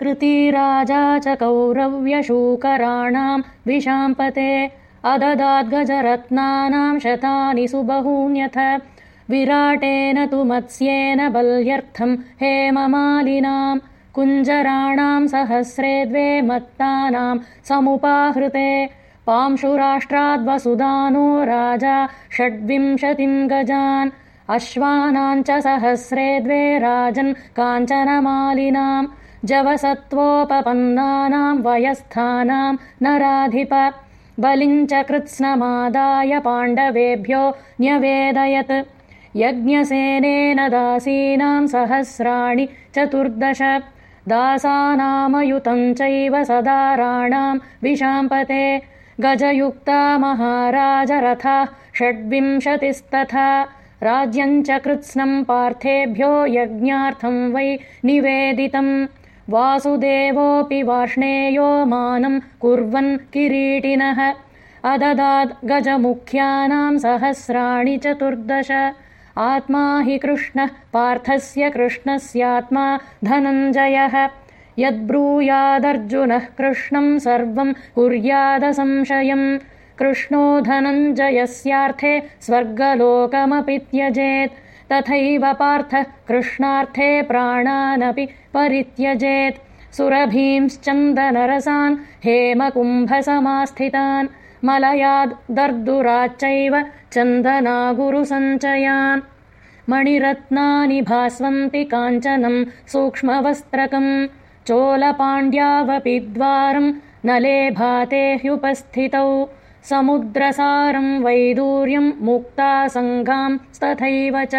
कृतिराजा च कौरव्यशूकराणाम् विशाम्पते अददाद्गजरत्नानाम् शतानि सुबहून्यथ। विराटेन तु मत्स्येन बल्यर्थम् हेममालिनाम् कुञ्जराणाम् सहस्रे द्वे मत्तानाम् समुपाहृते। पांशुराष्ट्राद्वसुदानो राजा षड्विंशतिम् गजान् अश्वानाम् च सहस्रे द्वे राजन् काञ्चनमालिनाम् जवसत्त्वोपपन्नानाम् वयस्थानाम् नराधिप। बलिम् च कृत्स्नमादाय पाण्डवेभ्यो न्यवेदयत्। यज्ञसेनेन दासीनाम् सहस्राणि चतुर्दश। दासानामयुतम् चैव सदाराणाम् विशाम्पते। गजयुक्ता महाराजरथाः षड्विंशतिस्तथा। राज्यम् च कृत्स्नम् पार्थेभ्यो यज्ञार्थम् वै निवेदितम् वासुदेवोऽपि वार्ष्णेयो मानम् कुर्वन् किरीटिनः। अददाद् गजमुख्यानाम् सहस्राणि चतुर्दश। आत्मा हि कृष्णः पार्थस्य कृष्णस्यात्मा धनञ्जयः। यद्ब्रूयादर्जुनः कृष्णम् सर्वम् कुर्यादसंशयम् कृष्णो धनञ्जयस्यार्थे स्वर्गलोकमपि त्यजेत् तथैव पार्थः कृष्णार्थे प्राणानपि परित्यजेत्। सुरभींश्चन्दनरसान् हेमकुम्भसमास्थितान् मलयाद् दर्दुराच्चैव चन्दनागुरुसञ्चयान्। मणिरत्नानि भास्वन्ति काञ्चनम् सूक्ष्मवस्त्रकम् चोलपाण्ड्यावपि द्वारम् न लेभाते ह्युपस्थितौ समुद्रसारम् वैदूर्यम् मुक्तासङ्घांस्तथैव च